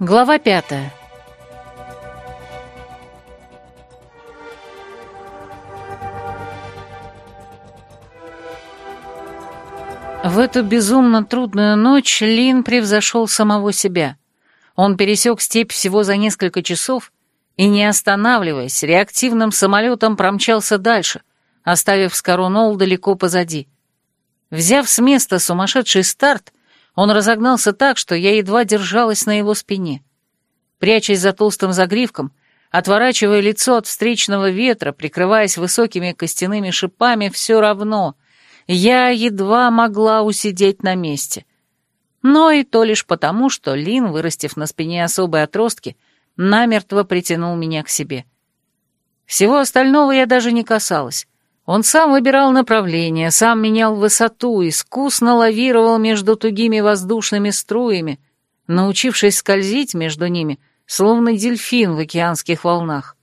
Глава пятая. В эту безумно трудную ночь Лин превзошел самого себя. Он пересек степь всего за несколько часов и, не останавливаясь, реактивным самолетом промчался дальше, оставив Скорунол далеко позади. Взяв с места сумасшедший старт, он разогнался так, что я едва держалась на его спине. Прячась за толстым загривком, отворачивая лицо от встречного ветра, прикрываясь высокими костяными шипами, все равно я едва могла усидеть на месте. Но и то лишь потому, что Лин, вырастив на спине особые отростки, намертво притянул меня к себе. Всего остального я даже не касалась. Он сам выбирал направление, сам менял высоту, искусно лавировал между тугими воздушными струями, научившись скользить между ними, словно дельфин в океанских волнах.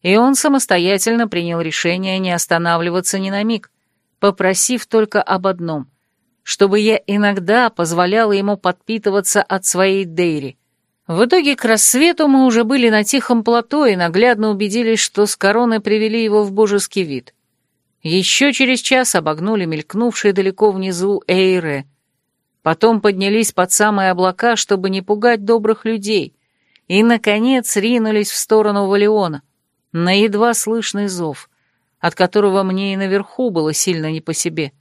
И он самостоятельно принял решение не останавливаться ни на миг, попросив только об одном — чтобы я иногда позволяла ему подпитываться от своей Дейри. В итоге к рассвету мы уже были на тихом плато и наглядно убедились, что с короны привели его в божеский вид — еще через час обогнули мелькнувшие далеко внизу Эйре. Потом поднялись под самые облака, чтобы не пугать добрых людей, и, наконец, ринулись в сторону Валиона, на едва слышный зов, от которого мне и наверху было сильно не по себе.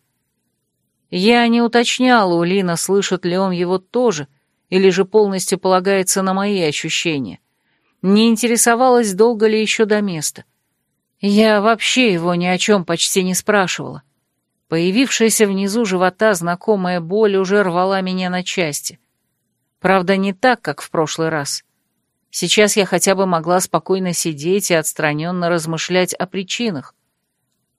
Я не уточняла у Лина, слышит ли он его тоже, или же полностью полагается на мои ощущения. Не интересовалась, долго ли еще до места. Я вообще его ни о чем почти не спрашивала. Появившаяся внизу живота знакомая боль уже рвала меня на части. Правда, не так, как в прошлый раз. Сейчас я хотя бы могла спокойно сидеть и отстраненно размышлять о причинах.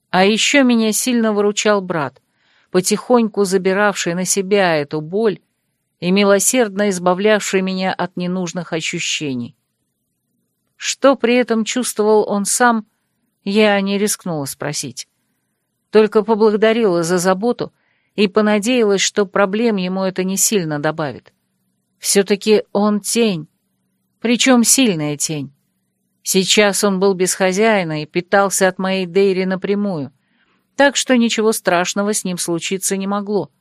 А еще меня сильно выручал брат, потихоньку забиравший на себя эту боль и милосердно избавлявший меня от ненужных ощущений. Что при этом чувствовал он сам, я не рискнула спросить. Только поблагодарила за заботу и понадеялась, что проблем ему это не сильно добавит. Все-таки он тень, причем сильная тень. Сейчас он был без хозяина и питался от моей Дейри напрямую, так что ничего страшного с ним случиться не могло.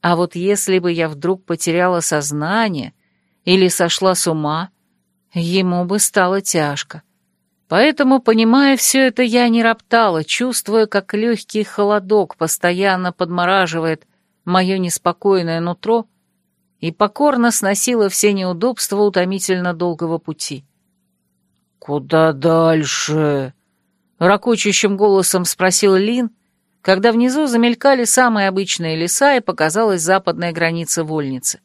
А вот если бы я вдруг потеряла сознание или сошла с ума, ему бы стало тяжко. Поэтому, понимая все это, я не роптала, чувствуя, как легкий холодок постоянно подмораживает мое неспокойное нутро и покорно сносила все неудобства утомительно долгого пути. «Куда дальше?» — ракочущим голосом спросил Лин, когда внизу замелькали самые обычные леса и показалась западная граница вольницы.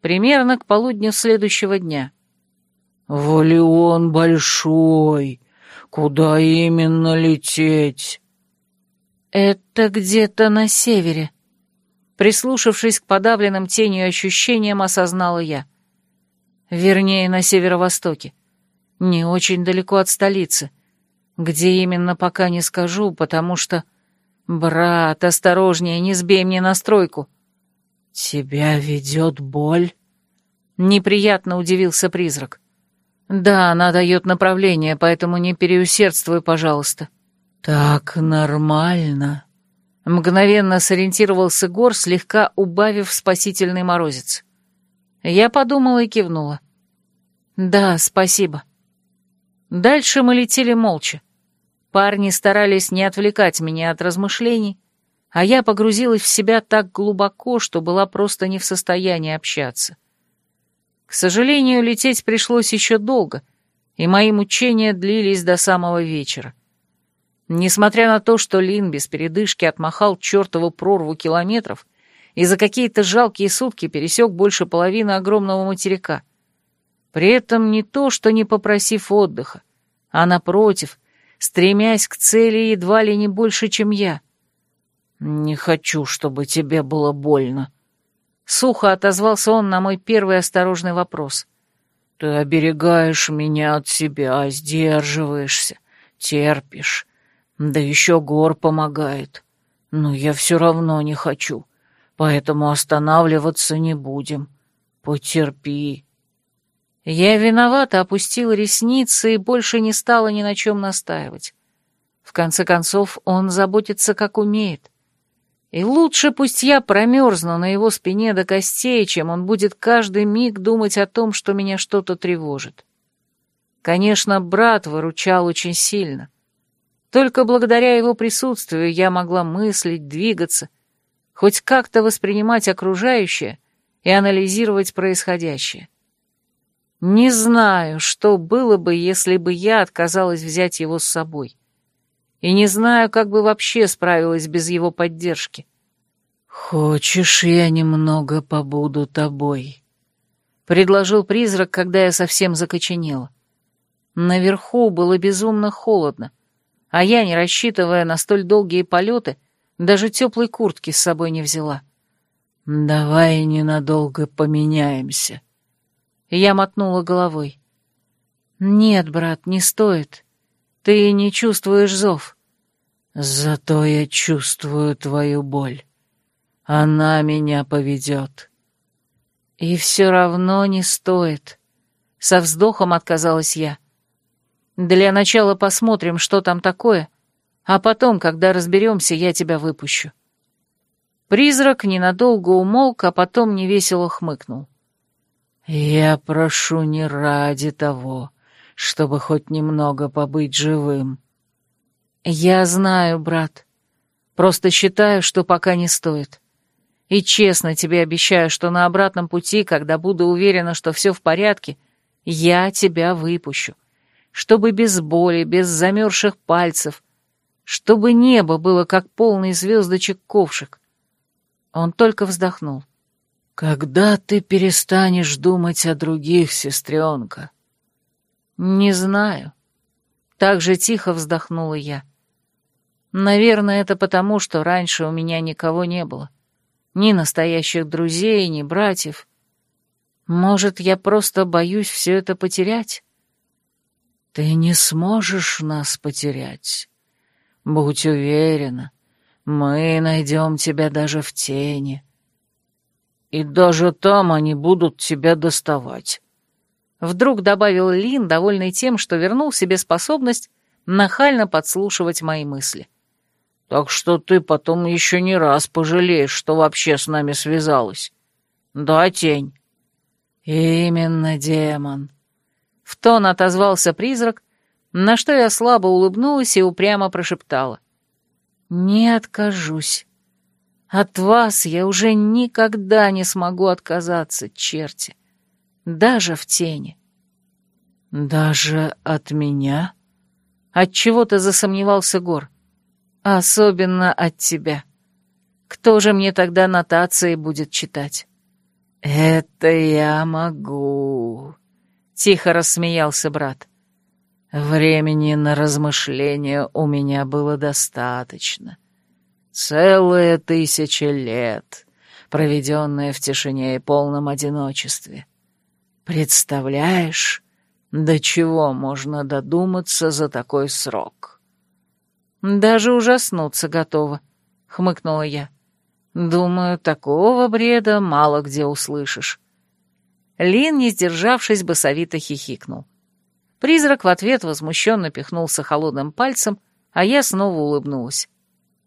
Примерно к полудню следующего дня — «Валион большой. Куда именно лететь?» «Это где-то на севере», — прислушавшись к подавленным тенью ощущениям, осознала я. Вернее, на северо-востоке. Не очень далеко от столицы. Где именно, пока не скажу, потому что... Брат, осторожнее, не сбей мне настройку. «Тебя ведет боль?» Неприятно удивился призрак. «Да, она дает направление, поэтому не переусердствуй, пожалуйста». «Так нормально», — мгновенно сориентировался Гор, слегка убавив спасительный морозец. Я подумала и кивнула. «Да, спасибо». Дальше мы летели молча. Парни старались не отвлекать меня от размышлений, а я погрузилась в себя так глубоко, что была просто не в состоянии общаться. К сожалению, лететь пришлось еще долго, и мои мучения длились до самого вечера. Несмотря на то, что Лин без передышки отмахал чертову прорву километров и за какие-то жалкие сутки пересек больше половины огромного материка. При этом не то, что не попросив отдыха, а напротив, стремясь к цели едва ли не больше, чем я. «Не хочу, чтобы тебе было больно», Сухо отозвался он на мой первый осторожный вопрос. «Ты оберегаешь меня от себя, сдерживаешься, терпишь. Да еще гор помогает. Но я все равно не хочу, поэтому останавливаться не будем. Потерпи». Я виновата опустила ресницы и больше не стала ни на чем настаивать. В конце концов, он заботится как умеет. И лучше пусть я промерзну на его спине до костей, чем он будет каждый миг думать о том, что меня что-то тревожит. Конечно, брат выручал очень сильно. Только благодаря его присутствию я могла мыслить, двигаться, хоть как-то воспринимать окружающее и анализировать происходящее. Не знаю, что было бы, если бы я отказалась взять его с собой. И не знаю, как бы вообще справилась без его поддержки. «Хочешь, я немного побуду тобой?» — предложил призрак, когда я совсем закоченела. Наверху было безумно холодно, а я, не рассчитывая на столь долгие полеты, даже теплой куртки с собой не взяла. «Давай ненадолго поменяемся». Я мотнула головой. «Нет, брат, не стоит. Ты не чувствуешь зов». «Зато я чувствую твою боль. Она меня поведет». «И все равно не стоит». Со вздохом отказалась я. Для начала посмотрим, что там такое, а потом, когда разберемся, я тебя выпущу». Призрак ненадолго умолк, а потом невесело хмыкнул. «Я прошу не ради того, чтобы хоть немного побыть живым». «Я знаю, брат. Просто считаю, что пока не стоит. И честно тебе обещаю, что на обратном пути, когда буду уверена, что все в порядке, я тебя выпущу чтобы без боли, без замерзших пальцев, чтобы небо было как полный звездочек ковшик. Он только вздохнул. «Когда ты перестанешь думать о других, сестренка?» «Не знаю». Так же тихо вздохнула я. «Наверное, это потому, что раньше у меня никого не было. Ни настоящих друзей, ни братьев. Может, я просто боюсь все это потерять?» Ты не сможешь нас потерять. Будь уверена, мы найдем тебя даже в тени. И даже там они будут тебя доставать. Вдруг добавил Лин, довольный тем, что вернул себе способность нахально подслушивать мои мысли. Так что ты потом еще не раз пожалеешь, что вообще с нами связалась. Да, тень? Именно, демон. В тон отозвался призрак, на что я слабо улыбнулась и упрямо прошептала. «Не откажусь. От вас я уже никогда не смогу отказаться, черти. Даже в тени». «Даже от меня?» От чего то засомневался Гор. «Особенно от тебя. Кто же мне тогда нотации будет читать?» «Это я могу», — тихо рассмеялся брат. «Времени на размышления у меня было достаточно. Целые тысячи лет, проведенные в тишине и полном одиночестве. Представляешь, до чего можно додуматься за такой срок?» «Даже ужаснуться готова», — хмыкнула я. «Думаю, такого бреда мало где услышишь». Лин, не сдержавшись, басовито хихикнул. Призрак в ответ возмущенно пихнулся холодным пальцем, а я снова улыбнулась.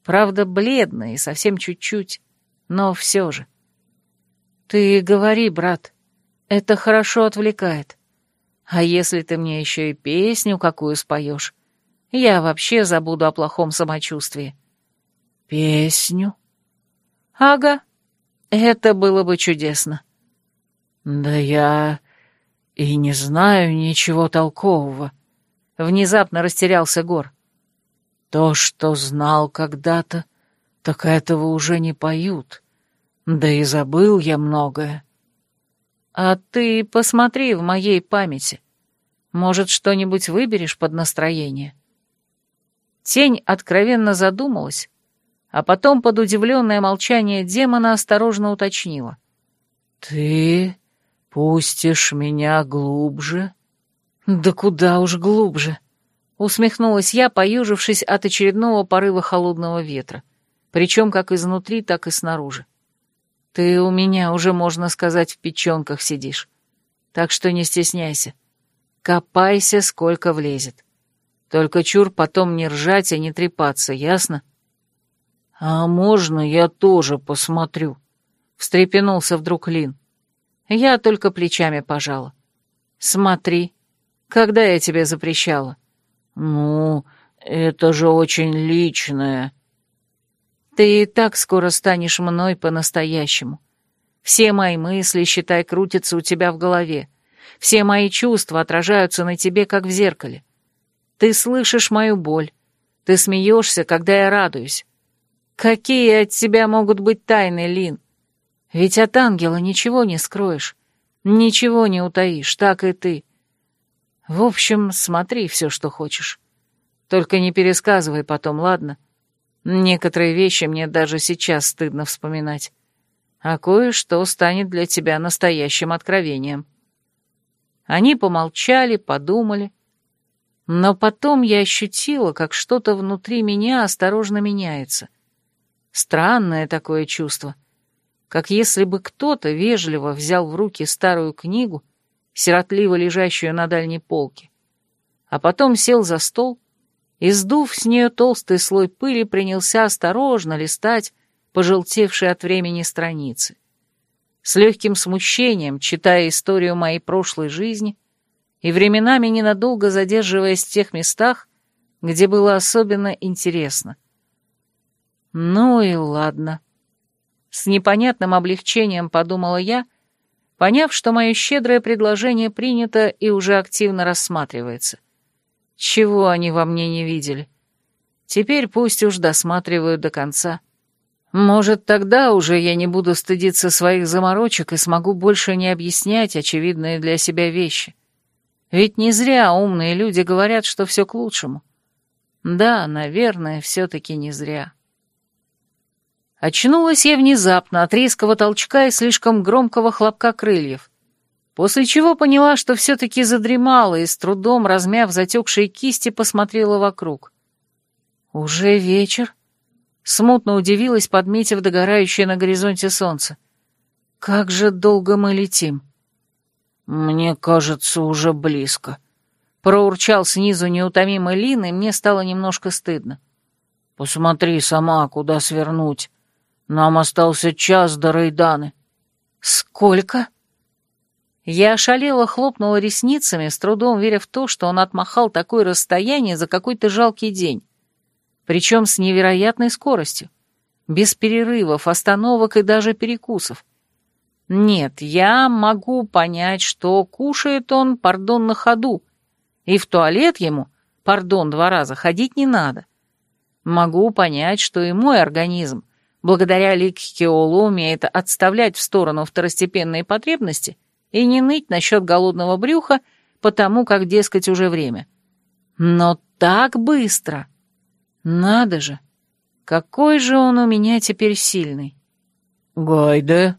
Правда, бледно и совсем чуть-чуть, но все же. «Ты говори, брат, это хорошо отвлекает. А если ты мне еще и песню какую споешь, я вообще забуду о плохом самочувствии». «Песню?» «Ага, это было бы чудесно». «Да я и не знаю ничего толкового», — внезапно растерялся Гор. «То, что знал когда-то, так этого уже не поют. Да и забыл я многое». «А ты посмотри в моей памяти. Может, что-нибудь выберешь под настроение?» Тень откровенно задумалась, а потом под удивленное молчание демона осторожно уточнила. «Ты «Пустишь меня глубже?» «Да куда уж глубже!» Усмехнулась я, поюжившись от очередного порыва холодного ветра, причем как изнутри, так и снаружи. «Ты у меня уже, можно сказать, в печенках сидишь. Так что не стесняйся. Копайся, сколько влезет. Только чур потом не ржать и не трепаться, ясно? «А можно я тоже посмотрю?» — встрепенулся вдруг Лин. Я только плечами пожала. «Смотри, когда я тебе запрещала?» «Ну, это же очень личное». «Ты и так скоро станешь мной по-настоящему. Все мои мысли, считай, крутятся у тебя в голове. Все мои чувства отражаются на тебе, как в зеркале. Ты слышишь мою боль. Ты смеешься, когда я радуюсь. Какие от тебя могут быть тайны, Лин? Ведь от ангела ничего не скроешь, ничего не утаишь, так и ты. В общем, смотри все, что хочешь. Только не пересказывай потом, ладно? Некоторые вещи мне даже сейчас стыдно вспоминать. А кое-что станет для тебя настоящим откровением. Они помолчали, подумали. Но потом я ощутила, как что-то внутри меня осторожно меняется. Странное такое чувство. Как если бы кто-то вежливо взял в руки старую книгу, сиротливо лежащую на дальней полке, а потом сел за стол и, сдув с нее толстый слой пыли, принялся осторожно листать пожелтевшие от времени страницы. С легким смущением, читая историю моей прошлой жизни и временами ненадолго задерживаясь в тех местах, где было особенно интересно — ну и ладно. С непонятным облегчением подумала я, поняв, что мое щедрое предложение принято и уже активно рассматривается. Чего они во мне не видели? Теперь пусть уж досматривают до конца. Может, тогда уже я не буду стыдиться своих заморочек и смогу больше не объяснять очевидные для себя вещи. Ведь не зря умные люди говорят, что все к лучшему. Да, наверное, все-таки не зря. Очнулась я внезапно от резкого толчка и слишком громкого хлопка крыльев, после чего поняла, что все-таки задремала и с трудом, размяв затекшие кисти, посмотрела вокруг. «Уже вечер?» Смутно удивилась, подметив догорающее на горизонте солнце. «Как же долго мы летим?» «Мне кажется, уже близко», — проурчал снизу неутомимый Лин, и мне стало немножко стыдно. «Посмотри сама, куда свернуть. Нам остался час до Рейданы». «Сколько?» Я ошалела, хлопнула ресницами, с трудом веря в то, что он отмахал такое расстояние за какой-то жалкий день. Причем с невероятной скоростью. Без перерывов, остановок и даже перекусов. Нет, я могу понять, что кушает он, пардон, на ходу, и в туалет ему, пардон, два раза, ходить не надо. Могу понять, что и мой организм благодаря Ликхиолу умеет отставлять в сторону второстепенные потребности и не ныть насчет голодного брюха, потому как, дескать, уже время. Но так быстро! Надо же! Какой же он у меня теперь сильный! Гайде!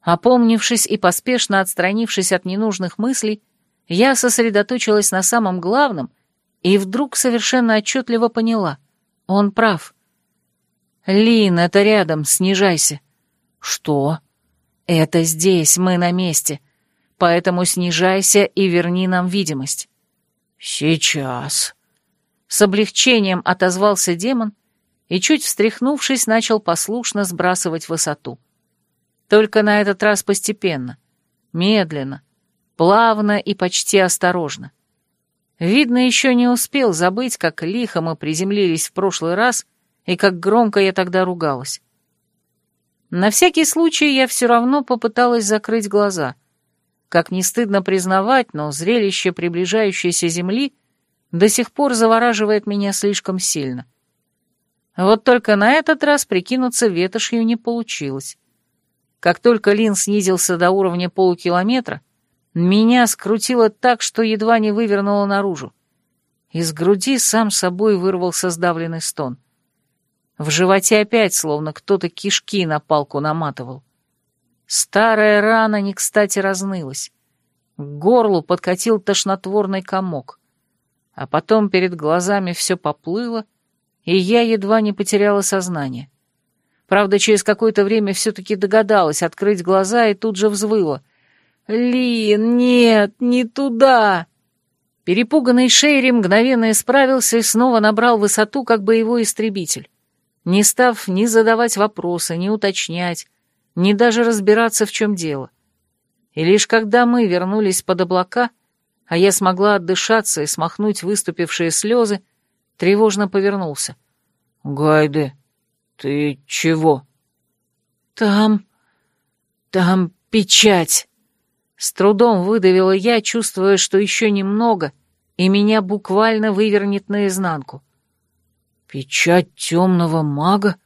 Опомнившись и поспешно отстранившись от ненужных мыслей, я сосредоточилась на самом главном и вдруг совершенно отчетливо поняла — он прав — «Лин, это рядом, снижайся». «Что?» «Это здесь, мы на месте. Поэтому снижайся и верни нам видимость». «Сейчас». С облегчением отозвался демон и, чуть встряхнувшись, начал послушно сбрасывать высоту. Только на этот раз постепенно, медленно, плавно и почти осторожно. Видно, еще не успел забыть, как лихо мы приземлились в прошлый раз — и как громко я тогда ругалась. На всякий случай я все равно попыталась закрыть глаза. Как не стыдно признавать, но зрелище приближающейся земли до сих пор завораживает меня слишком сильно. Вот только на этот раз прикинуться ветошью не получилось. Как только Лин снизился до уровня полукилометра, меня скрутило так, что едва не вывернуло наружу. Из груди сам собой вырвался сдавленный стон — в животе опять словно кто-то кишки на палку наматывал. Старая рана не кстати разнылась. К горлу подкатил тошнотворный комок. А потом перед глазами все поплыло, и я едва не потеряла сознание. Правда, через какое-то время все-таки догадалась открыть глаза и тут же взвыла. «Лин, нет, не туда!» Перепуганный Шейри мгновенно исправился и снова набрал высоту, как боевой истребитель, не став ни задавать вопросы, ни уточнять, ни даже разбираться, в чем дело. И лишь когда мы вернулись под облака, а я смогла отдышаться и смахнуть выступившие слезы, тревожно повернулся. «Гайде, ты чего?» «Там... там печать!» С трудом выдавила я, чувствуя, что еще немного, и меня буквально вывернет наизнанку. «Печать темного мага?»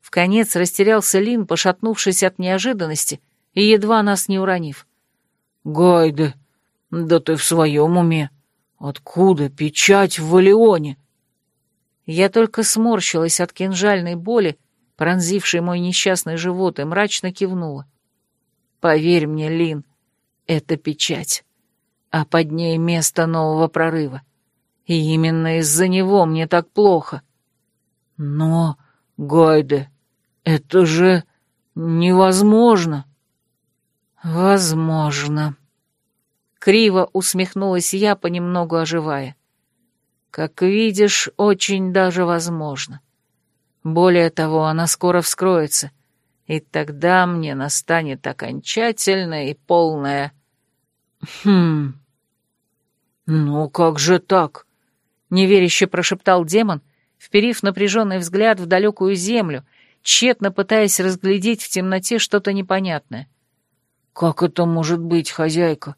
В конец растерялся Лин, пошатнувшись от неожиданности и едва нас не уронив. «Гайде, да ты в своем уме? Откуда печать в Валионе?» Я только сморщилась от кинжальной боли, пронзившей мой несчастный живот, и мрачно кивнула. «Поверь мне, Лин, это печать, а под ней место нового прорыва. И именно из-за него мне так плохо. Но, Гайде, это же невозможно. Возможно. Криво усмехнулась я, понемногу оживая. Как видишь, очень даже возможно. Более того, она скоро вскроется, и тогда мне настанет окончательное и полное «Хм... Ну как же так?» — неверяще прошептал демон, вперив напряженный взгляд в далекую землю, тщетно пытаясь разглядеть в темноте что-то непонятное. «Как это может быть, хозяйка?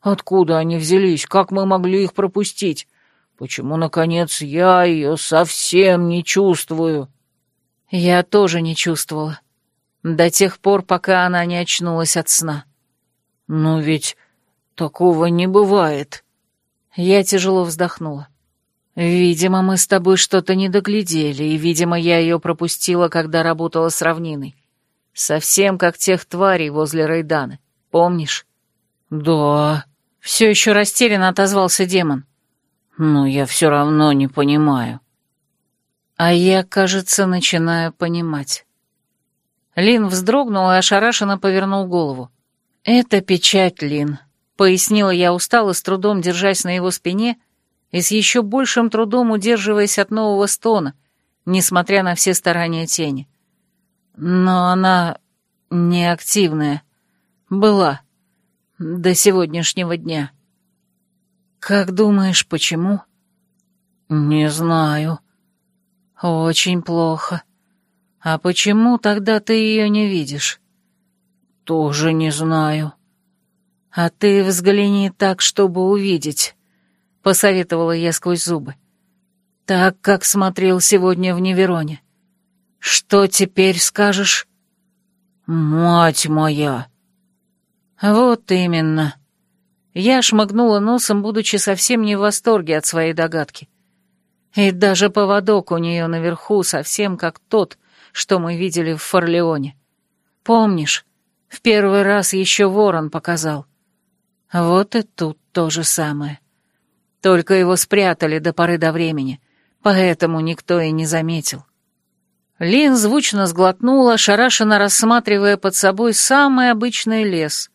Откуда они взялись? Как мы могли их пропустить? Почему, наконец, я ее совсем не чувствую?» Я тоже не чувствовала. До тех пор, пока она не очнулась от сна. «Но ведь Такого не бывает. Я тяжело вздохнула. Видимо, мы с тобой что-то не доглядели, и, видимо, я ее пропустила, когда работала с равниной. Совсем как тех тварей возле Рейданы. Помнишь? Да. Все еще растерянно отозвался демон. Но я все равно не понимаю. А я, кажется, начинаю понимать. Лин вздрогнул и ошарашенно повернул голову. «Это печать, Лин пояснила я устало, с трудом держась на его спине и с еще большим трудом удерживаясь от нового стона, несмотря на все старания тени. Но она неактивная. Была. До сегодняшнего дня. Как думаешь, почему? Не знаю. Очень плохо. А почему тогда ты ее не видишь? Тоже не знаю. «А ты взгляни так, чтобы увидеть», — посоветовала я сквозь зубы. «Так, как смотрел сегодня в Невероне. Что теперь скажешь?» «Мать моя!» «Вот именно». Я шмыгнула носом, будучи совсем не в восторге от своей догадки. И даже поводок у нее наверху совсем как тот, что мы видели в Форлеоне. Помнишь, в первый раз еще ворон показал. Вот и тут то же самое. Только его спрятали до поры до времени, поэтому никто и не заметил. Лин звучно сглотнула, шарашенно рассматривая под собой самый обычный лес,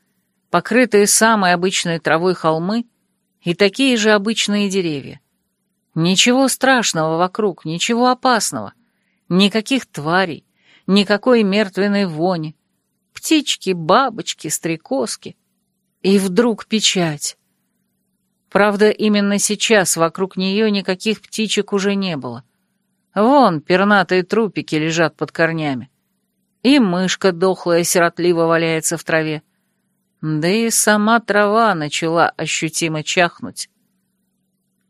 покрытые самой обычной травой холмы и такие же обычные деревья. Ничего страшного вокруг, ничего опасного, никаких тварей, никакой мертвенной вони, птички, бабочки, стрекозки — и вдруг печать. Правда, именно сейчас вокруг нее никаких птичек уже не было. Вон пернатые трупики лежат под корнями. И мышка дохлая сиротливо валяется в траве. Да и сама трава начала ощутимо чахнуть.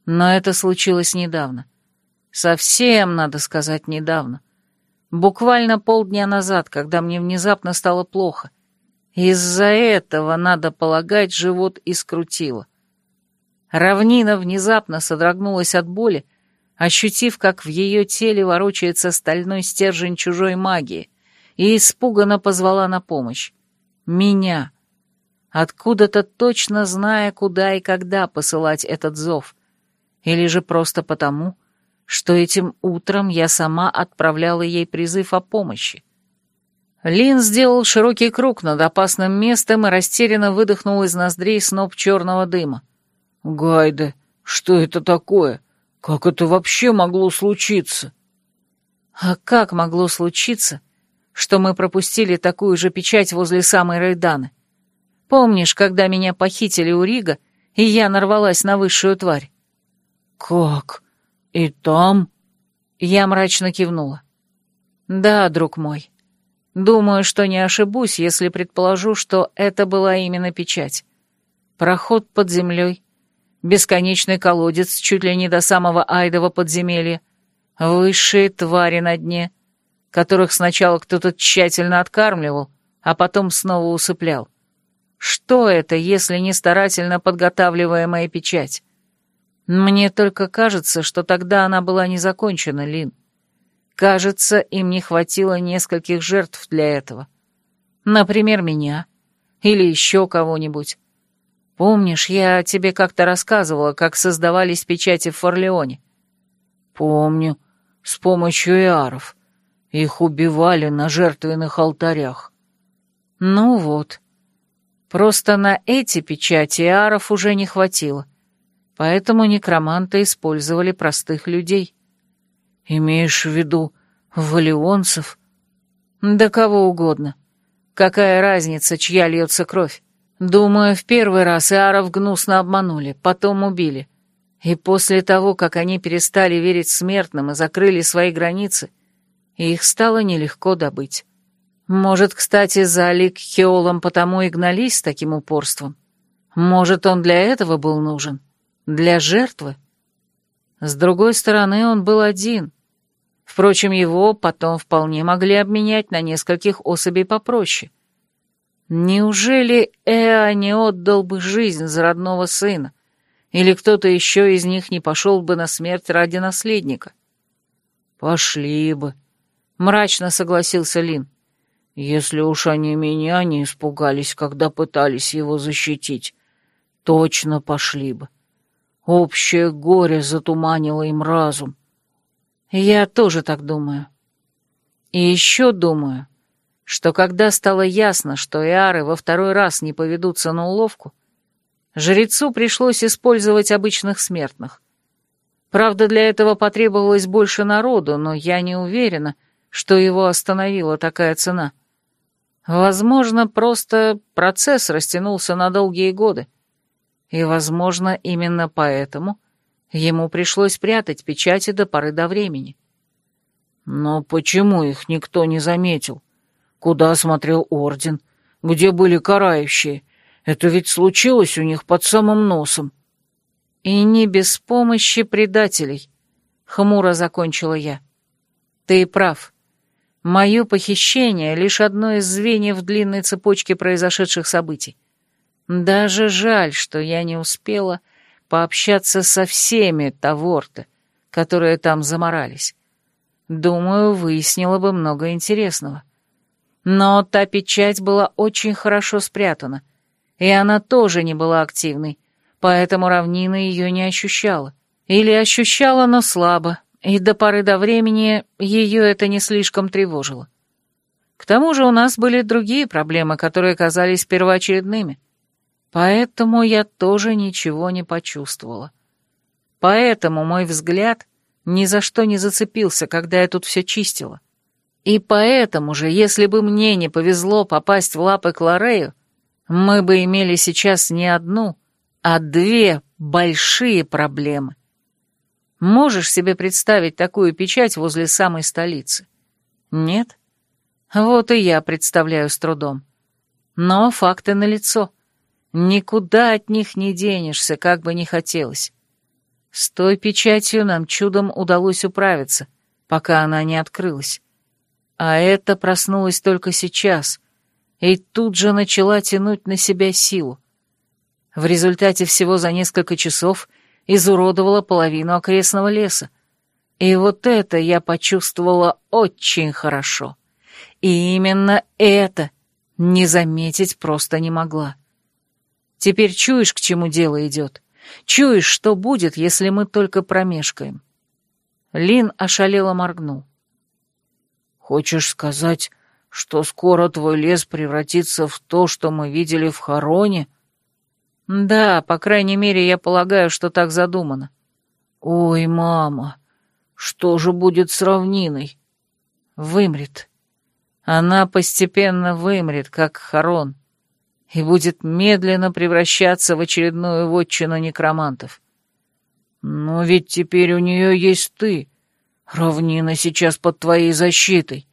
Но это случилось недавно. Совсем, надо сказать, недавно. Буквально полдня назад, когда мне внезапно стало плохо. Из-за этого, надо полагать, живот и скрутило. Равнина внезапно содрогнулась от боли, ощутив, как в ее теле ворочается стальной стержень чужой магии, и испуганно позвала на помощь. Меня. Откуда-то точно зная, куда и когда посылать этот зов. Или же просто потому, что этим утром я сама отправляла ей призыв о помощи. Лин сделал широкий круг над опасным местом и растерянно выдохнул из ноздрей сноп черного дыма. «Гайда, что это такое? Как это вообще могло случиться?» «А как могло случиться, что мы пропустили такую же печать возле самой Рейданы? Помнишь, когда меня похитили у Рига, и я нарвалась на высшую тварь?» «Как? И там?» Я мрачно кивнула. «Да, друг мой. Думаю, что не ошибусь, если предположу, что это была именно печать. Проход под землей, бесконечный колодец чуть ли не до самого Айдова подземелья, высшие твари на дне, которых сначала кто-то тщательно откармливал, а потом снова усыплял. Что это, если не старательно подготавливаемая печать? Мне только кажется, что тогда она была не закончена, Лин. Кажется, им не хватило нескольких жертв для этого. Например, меня. Или еще кого-нибудь. Помнишь, я тебе как-то рассказывала, как создавались печати в Форлеоне? Помню. С помощью иаров. Их убивали на жертвенных алтарях. Ну вот. Просто на эти печати иаров уже не хватило. Поэтому некроманты использовали простых людей. «Имеешь в виду валионцев?» «Да кого угодно. Какая разница, чья льется кровь? Думаю, в первый раз Иаров гнусно обманули, потом убили. И после того, как они перестали верить смертным и закрыли свои границы, их стало нелегко добыть. Может, кстати, за Алик Хеолом потому и гнались с таким упорством? Может, он для этого был нужен? Для жертвы? С другой стороны, он был один, Впрочем, его потом вполне могли обменять на нескольких особей попроще. Неужели Эа не отдал бы жизнь за родного сына? Или кто-то еще из них не пошел бы на смерть ради наследника? Пошли бы, — мрачно согласился Лин. Если уж они меня не испугались, когда пытались его защитить, точно пошли бы. Общее горе затуманило им разум. Я тоже так думаю. И еще думаю, что когда стало ясно, что Иары во второй раз не поведутся на уловку, жрецу пришлось использовать обычных смертных. Правда, для этого потребовалось больше народу, но я не уверена, что его остановила такая цена. Возможно, просто процесс растянулся на долгие годы. И, возможно, именно поэтому Ему пришлось прятать печати до поры до времени. Но почему их никто не заметил? Куда смотрел орден? Где были карающие? Это ведь случилось у них под самым носом. И не без помощи предателей, — хмуро закончила я. Ты прав. Мое похищение — лишь одно из звеньев длинной цепочки произошедших событий. Даже жаль, что я не успела пообщаться со всеми Таворта, которые там заморались. Думаю, выяснила бы много интересного. Но та печать была очень хорошо спрятана, и она тоже не была активной, поэтому равнина ее не ощущала. Или ощущала, но слабо, и до поры до времени ее это не слишком тревожило. К тому же у нас были другие проблемы, которые казались первоочередными. Поэтому я тоже ничего не почувствовала. Поэтому мой взгляд ни за что не зацепился, когда я тут все чистила. И поэтому же, если бы мне не повезло попасть в лапы Кларею, мы бы имели сейчас не одну, а две большие проблемы. Можешь себе представить такую печать возле самой столицы? Нет? Вот и я представляю с трудом. Но факты налицо. Никуда от них не денешься, как бы ни хотелось. С той печатью нам чудом удалось управиться, пока она не открылась. А это проснулось только сейчас, и тут же начала тянуть на себя силу. В результате всего за несколько часов изуродовала половину окрестного леса. И вот это я почувствовала очень хорошо. И именно это не заметить просто не могла. Теперь чуешь, к чему дело идет. Чуешь, что будет, если мы только промешкаем. Лин ошалело моргнул. «Хочешь сказать, что скоро твой лес превратится в то, что мы видели в Хороне?» «Да, по крайней мере, я полагаю, что так задумано». «Ой, мама, что же будет с равниной?» «Вымрет. Она постепенно вымрет, как Харон, и будет медленно превращаться в очередную вотчину некромантов». «Но ведь теперь у нее есть ты. Равнина сейчас под твоей защитой».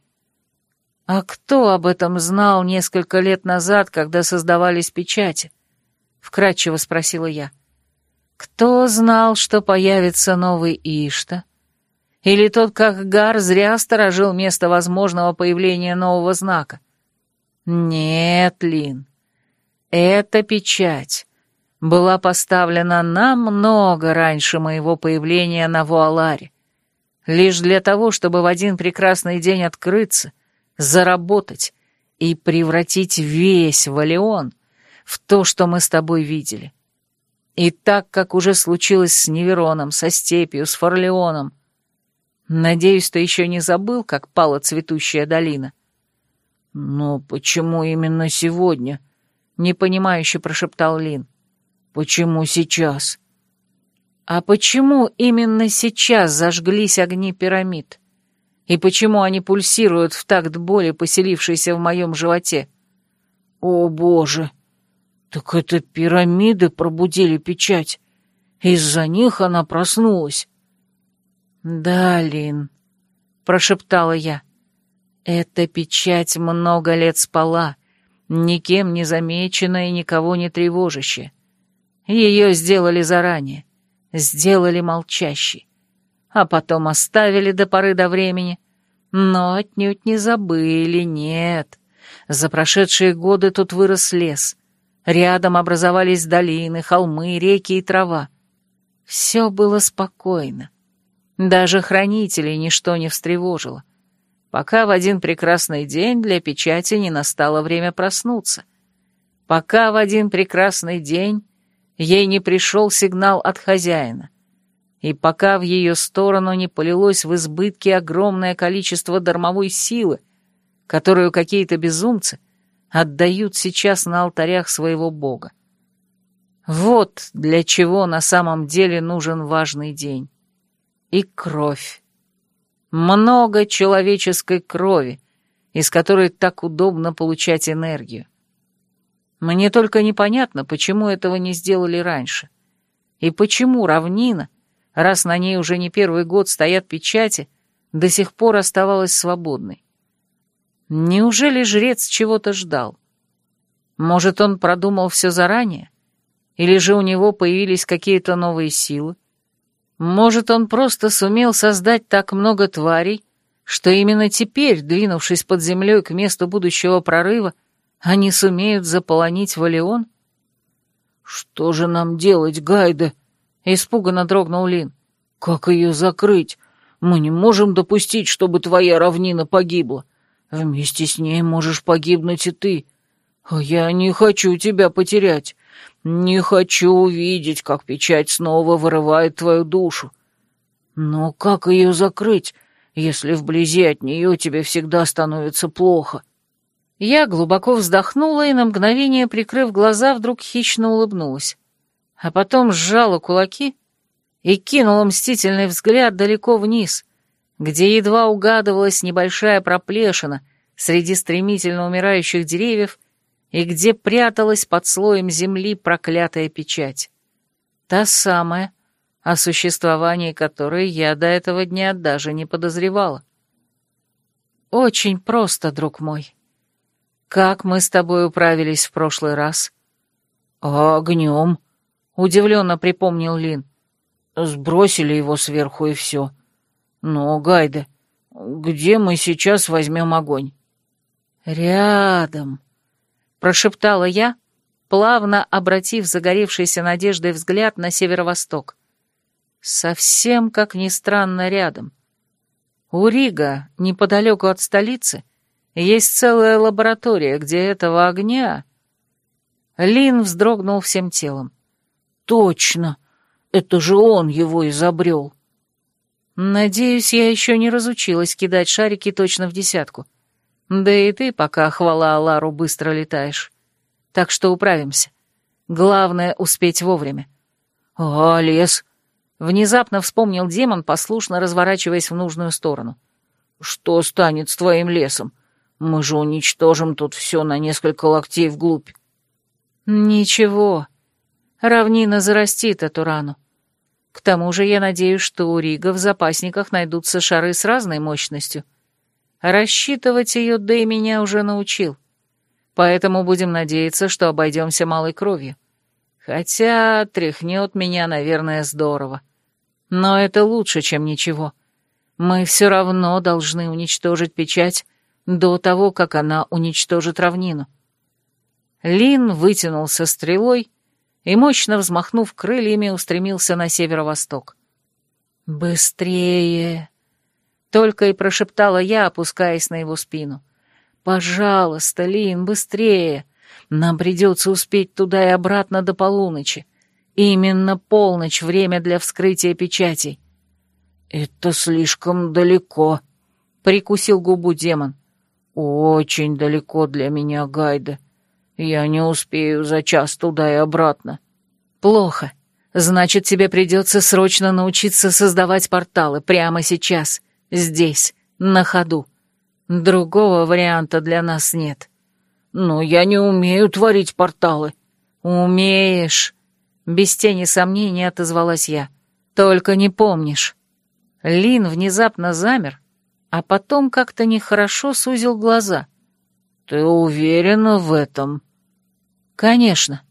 «А кто об этом знал несколько лет назад, когда создавались печати?» — вкратчиво спросила я. «Кто знал, что появится новый Ишта? Или тот, как Гар, зря сторожил место возможного появления нового знака? Нет, Лин, эта печать была поставлена намного раньше моего появления на Вуаларе, лишь для того, чтобы в один прекрасный день открыться — заработать и превратить весь Валион в то, что мы с тобой видели. И так, как уже случилось с Невероном, со Степью, с Форлеоном. Надеюсь, ты еще не забыл, как пала цветущая долина. Но почему именно сегодня? Непонимающе прошептал Лин. Почему сейчас? А почему именно сейчас зажглись огни пирамид? и почему они пульсируют в такт боли, поселившейся в моем животе. О, боже! Так это пирамиды пробудили печать. Из-за них она проснулась. Да, Лин, прошептала я. Эта печать много лет спала, никем не замеченная и никого не тревожащая. Ее сделали заранее, сделали молчащей а потом оставили до поры до времени. Но отнюдь не забыли, нет. За прошедшие годы тут вырос лес. Рядом образовались долины, холмы, реки и трава. Все было спокойно. Даже хранителей ничто не встревожило. Пока в один прекрасный день для печати не настало время проснуться. Пока в один прекрасный день ей не пришел сигнал от хозяина и пока в ее сторону не полилось в избытке огромное количество дармовой силы, которую какие-то безумцы отдают сейчас на алтарях своего бога. Вот для чего на самом деле нужен важный день. И кровь. Много человеческой крови, из которой так удобно получать энергию. Мне только непонятно, почему этого не сделали раньше. И почему равнина раз на ней уже не первый год стоят печати, до сих пор оставалась свободной. Неужели жрец чего-то ждал? Может, он продумал все заранее? Или же у него появились какие-то новые силы? Может, он просто сумел создать так много тварей, что именно теперь, двинувшись под землей к месту будущего прорыва, они сумеют заполонить Валион? «Что же нам делать, Гайда?» Испуганно дрогнул Лин. «Как ее закрыть? Мы не можем допустить, чтобы твоя равнина погибла. Вместе с ней можешь погибнуть и ты. А я не хочу тебя потерять. Не хочу увидеть, как печать снова вырывает твою душу. Но как ее закрыть, если вблизи от нее тебе всегда становится плохо?» Я глубоко вздохнула и на мгновение, прикрыв глаза, вдруг хищно улыбнулась а потом сжала кулаки и кинула мстительный взгляд далеко вниз, где едва угадывалась небольшая проплешина среди стремительно умирающих деревьев и где пряталась под слоем земли проклятая печать. Та самая, о существовании которой я до этого дня даже не подозревала. Очень просто, друг мой. Как мы с тобой управились в прошлый раз? Огнем, — удивленно припомнил Лин. «Сбросили его сверху и все. Но, Гайда, где мы сейчас возьмем огонь?» «Рядом», — прошептала я, плавно обратив загоревшийся надеждой взгляд на северо-восток. «Совсем, как ни странно, рядом. У Рига, неподалеку от столицы, есть целая лаборатория, где этого огня...» Лин вздрогнул всем телом. Точно! Это же он его изобрел. Надеюсь, я еще не разучилась кидать шарики точно в десятку. Да и ты, пока, хвала Алару, быстро летаешь. Так что управимся. Главное — успеть вовремя. «А, лес?» Внезапно вспомнил демон, послушно разворачиваясь в нужную сторону. «Что станет с твоим лесом? Мы же уничтожим тут все на несколько локтей вглубь». «Ничего. Равнина зарастит эту рану. К тому же я надеюсь, что у Рига в запасниках найдутся шары с разной мощностью. Рассчитывать ее Дэй меня уже научил. Поэтому будем надеяться, что обойдемся малой кровью. Хотя тряхнет меня, наверное, здорово. Но это лучше, чем ничего. Мы все равно должны уничтожить печать до того, как она уничтожит равнину. Лин вытянулся стрелой и, мощно взмахнув крыльями, устремился на северо-восток. «Быстрее!» — только и прошептала я, опускаясь на его спину. «Пожалуйста, Лин, быстрее! Нам придется успеть туда и обратно до полуночи. Именно полночь — время для вскрытия печатей». «Это слишком далеко», — прикусил губу демон. «Очень далеко для меня, Гайда. Я не успею за час туда и обратно». «Плохо. Значит, тебе придется срочно научиться создавать порталы прямо сейчас, здесь, на ходу. Другого варианта для нас нет». «Но я не умею творить порталы». «Умеешь», — без тени сомнений отозвалась я. «Только не помнишь». Лин внезапно замер, а потом как-то нехорошо сузил глаза. «Ты уверена в этом?» «Конечно.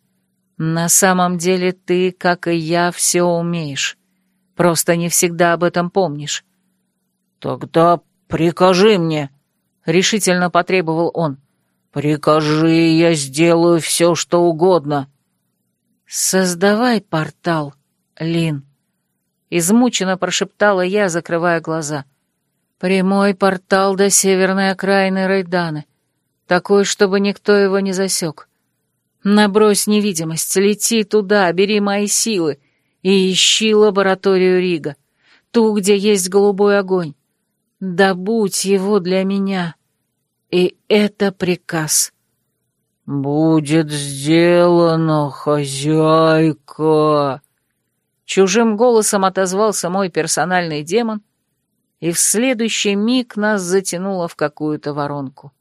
На самом деле ты, как и я, все умеешь. Просто не всегда об этом помнишь». «Тогда прикажи мне», — решительно потребовал он. «Прикажи, я сделаю все, что угодно». «Создавай портал, Лин», — измученно прошептала я, закрывая глаза. «Прямой портал до северной окраины Рейданы, такой, чтобы никто его не засек. Набрось невидимость, лети туда, бери мои силы и ищи лабораторию Рига, ту, где есть голубой огонь. Добудь его для меня». И это приказ. «Будет сделано, хозяйка!» Чужим голосом отозвался мой персональный демон, и в следующий миг нас затянуло в какую-то воронку.